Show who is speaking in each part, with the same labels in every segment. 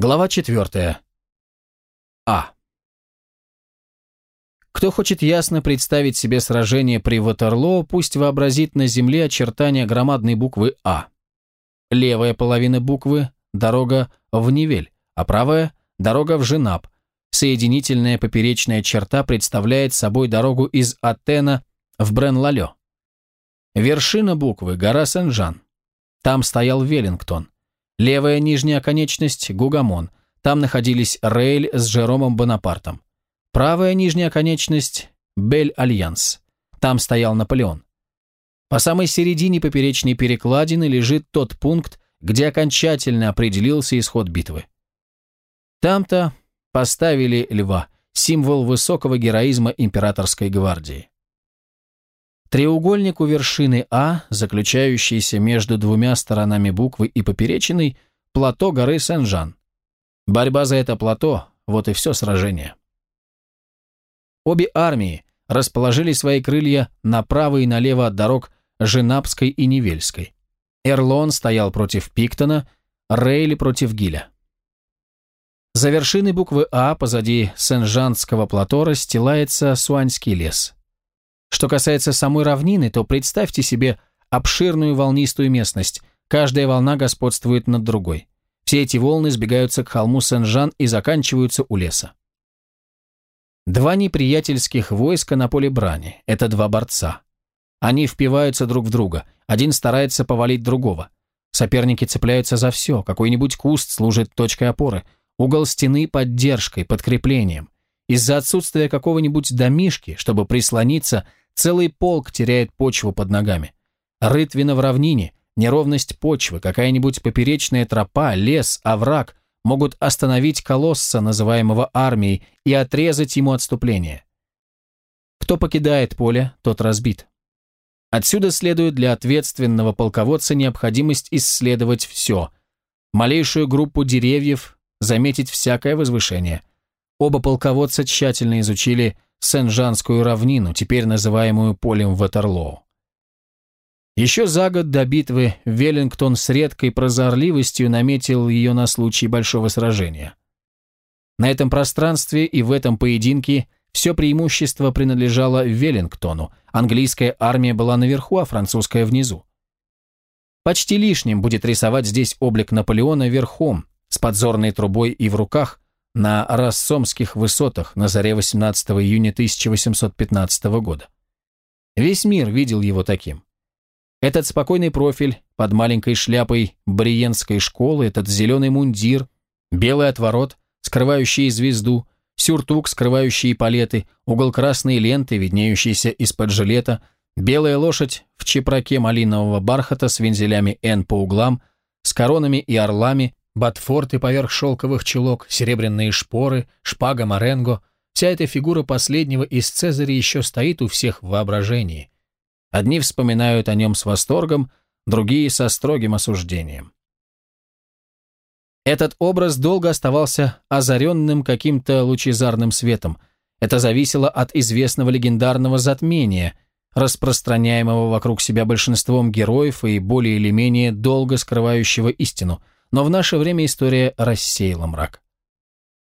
Speaker 1: Глава 4. А. Кто хочет ясно представить себе сражение при Ватерлоо, пусть вообразит на земле очертания громадной буквы А. Левая половина буквы – дорога в Невель, а правая – дорога в Женаб. Соединительная поперечная черта представляет собой дорогу из Атена в Брен-Лалё. Вершина буквы – гора Сен-Жан. Там стоял Веллингтон. Левая нижняя конечность – Гугамон. Там находились Рейль с Жеромом Бонапартом. Правая нижняя конечность – Бель-Альянс. Там стоял Наполеон. По самой середине поперечной перекладины лежит тот пункт, где окончательно определился исход битвы. Там-то поставили льва, символ высокого героизма императорской гвардии. Треугольник у вершины А, заключающийся между двумя сторонами буквы и поперечиной, плато горы Сен-Жан. Борьба за это плато – вот и все сражение. Обе армии расположили свои крылья направо и налево от дорог Женапской и Невельской. Эрлон стоял против Пиктона, Рейли против Гиля. За вершиной буквы А позади Сен-Жанского плато расстилается Суаньский лес – что касается самой равнины, то представьте себе обширную волнистую местность. Каждая волна господствует над другой. Все эти волны сбегаются к холму Сен-Жан и заканчиваются у леса. Два неприятельских войска на поле брани – это два борца. Они впиваются друг в друга, один старается повалить другого. Соперники цепляются за все, какой-нибудь куст служит точкой опоры, угол стены – поддержкой, подкреплением. Из-за отсутствия какого-нибудь домишки, чтобы прислониться, Целый полк теряет почву под ногами. Рытвина в равнине, неровность почвы, какая-нибудь поперечная тропа, лес, овраг могут остановить колосса, называемого армией, и отрезать ему отступление. Кто покидает поле, тот разбит. Отсюда следует для ответственного полководца необходимость исследовать все. Малейшую группу деревьев, заметить всякое возвышение. Оба полководца тщательно изучили Сен-Жанскую равнину, теперь называемую полем Ватерлоу. Еще за год до битвы Веллингтон с редкой прозорливостью наметил ее на случай большого сражения. На этом пространстве и в этом поединке все преимущество принадлежало Веллингтону, английская армия была наверху, а французская внизу. Почти лишним будет рисовать здесь облик Наполеона верхом, с подзорной трубой и в руках, на Рассомских высотах на заре 18 июня 1815 года. Весь мир видел его таким. Этот спокойный профиль под маленькой шляпой Бриенской школы, этот зеленый мундир, белый отворот, скрывающий звезду, сюртук, скрывающий палеты, угол красной ленты, виднеющийся из-под жилета, белая лошадь в чепраке малинового бархата с вензелями «Н» по углам, с коронами и орлами, ботфорты поверх шелковых чулок, серебряные шпоры, шпага Маренго – вся эта фигура последнего из Цезаря еще стоит у всех в воображении. Одни вспоминают о нем с восторгом, другие – со строгим осуждением. Этот образ долго оставался озаренным каким-то лучезарным светом. Это зависело от известного легендарного затмения, распространяемого вокруг себя большинством героев и более или менее долго скрывающего истину – но в наше время история рассеяла мрак.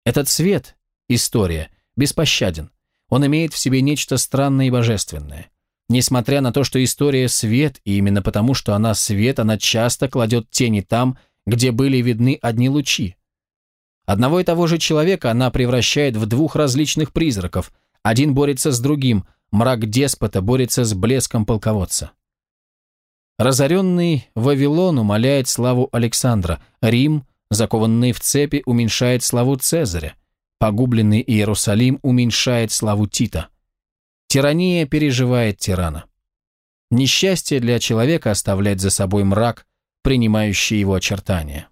Speaker 1: Этот свет, история, беспощаден. Он имеет в себе нечто странное и божественное. Несмотря на то, что история – свет, и именно потому, что она свет, она часто кладет тени там, где были видны одни лучи. Одного и того же человека она превращает в двух различных призраков. Один борется с другим, мрак деспота борется с блеском полководца. Разоренный Вавилон умоляет славу Александра, Рим, закованный в цепи, уменьшает славу Цезаря, погубленный Иерусалим уменьшает славу Тита. Тирания переживает тирана. Несчастье для человека оставлять за собой мрак, принимающий его очертания.